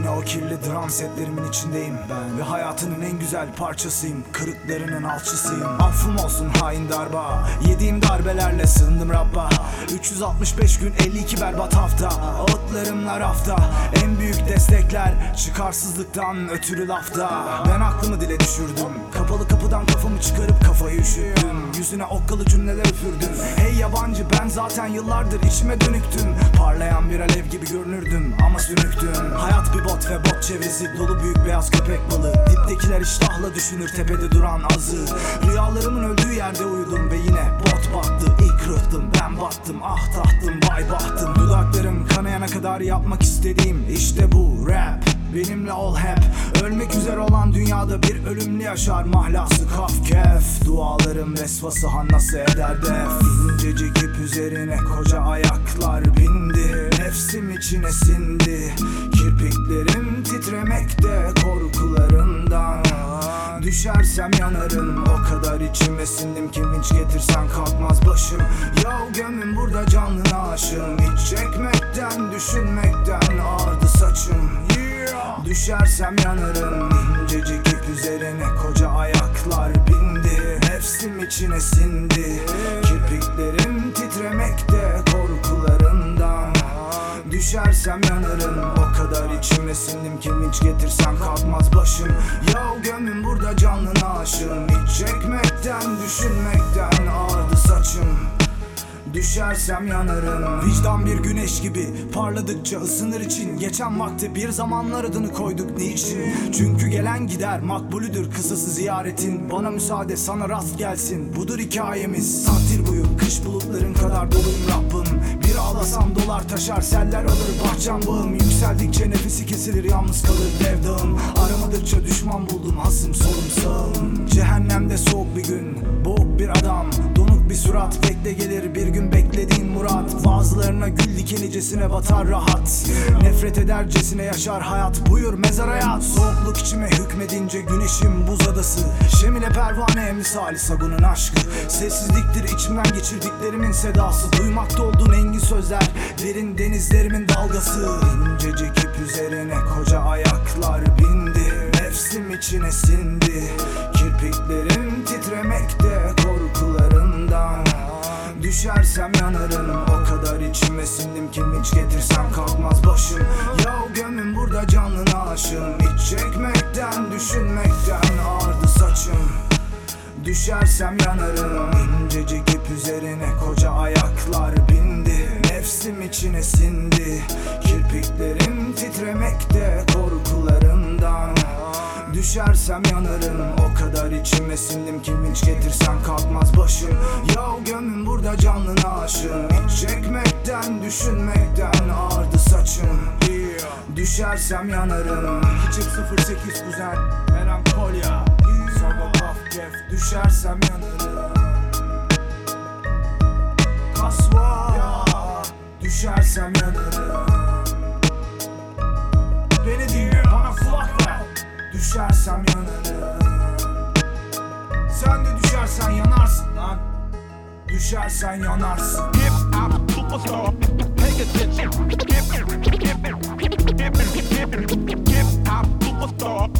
Yine o kirli dram setlerimin içindeyim ben. Ve hayatının en güzel parçasıyım. Kırıklarının alçısıyım. Affım olsun hain darba. Yediğim darbelerle sığındım Rabba. 365 gün 52 berbat hafta. Ağıtlarımla rafta. En büyük destekler Çıkarsızlıktan ötürü lafta. Ben aklımı dile düşürdüm. Kapalı kapıdan kafamı çıkarıp kafayı üşüttüm. Yüzüne okkalı cümleler üfürdüm. Hey yabancı ben zaten yıllardır içime dönüktüm. Parlayan bir alev gibi görünürdüm ama sönüktüm Hayat bir bot ve bot çevresi dolu büyük beyaz köpek balığı. Diptekiler iştahla düşünür tepede duran azı. Rüyalarımın öldüğü yerde uyudum ve yine bot battı. İlk rıhtım ben battım ah tahtım vay bahtım. Dudaklarım kanayana kadar yapmak istediğim işte bu rap. Benimle ol hep. Ölmek üzere olan dünyada bir ölümlü yaşar Mahlası kaf kef. Dualarım vesvası nasıl eder def? İncecik ip üzerine koca ayaklar bindi Nefsim içine sindi. Kirpiklerim titremekte korkularından Düşersem yanarım o kadar içime sindim ki vinç getirsen kalkmaz başım. Ya gömün burada canlına aşığım Hiç çekmekten düşünmekten ağrıdı saçım. Yeah. Düşersem yanarım incecik ip üzerine koca ayaklar bindi. Nefsim içine sindi. Kirpiklerim Düşersem yanarım. O kadar içime sindim ki vinç getirsem kalkmaz başım. Ya gömün burada canlına aşığım. Hiç çekmekten düşünmekten ağrıdı saçım. Düşersem yanarım. Vicdan bir güneş gibi parladıkça ısınır için. Geçen vakti bir zamanlar adını koyduk niçin? Çünkü gelen gider makbulüdür kısası ziyaretin. Bana müsaade sana rast gelsin. Budur hikayemiz. Takdir buyur kış bulutların kadar doluyum Rabbim Bir ağlasam dolar taşar seller alır. Bahçem bağım Yükseldikçe nefesi kesilir yalnız kalır dev dağım Aramadıkça düşman buldum hasım murat Bazılarına gül dikenicesine batar rahat. Nefret edercesine yaşar hayat. Buyur mezar hayat Soğukluk içime hükmedince güneşim buz adası. Şemile pervane misali sabunun aşkı. Sessizliktir içimden geçirdiklerimin sedası. Duymakta olduğun engin sözler derin denizlerimin dalgası Düşersem yanarım. O kadar içime sindim ki hiç getirsem kalkmaz başım. Ya gömün burada canlına aşığım. Hiç çekmekten düşünmekten ağrıdı saçım. Düşersem yanarım. İncecik ip üzerine koca ayaklar bindi. Nefsim içine sindi. Kirpiklerim titremekte Düşersem yanarım. O kadar içime sindim ki vinç getirsem kalkmaz başım. Ya gömün burada canlına aşığım. Hiç çekmekten düşünmekten ağrıdı saçım. Düşersem yanarım. Hiçip 08 kuzen. Melankolya. Sabah kaf kef Düşersem yanarım. Kasva. Düşersem yanarım Düşersem yanarım Sen de düşersen yanarsın lan Düşersen yanarsın Hip hop superstar. Pay attention. Hip hop superstar.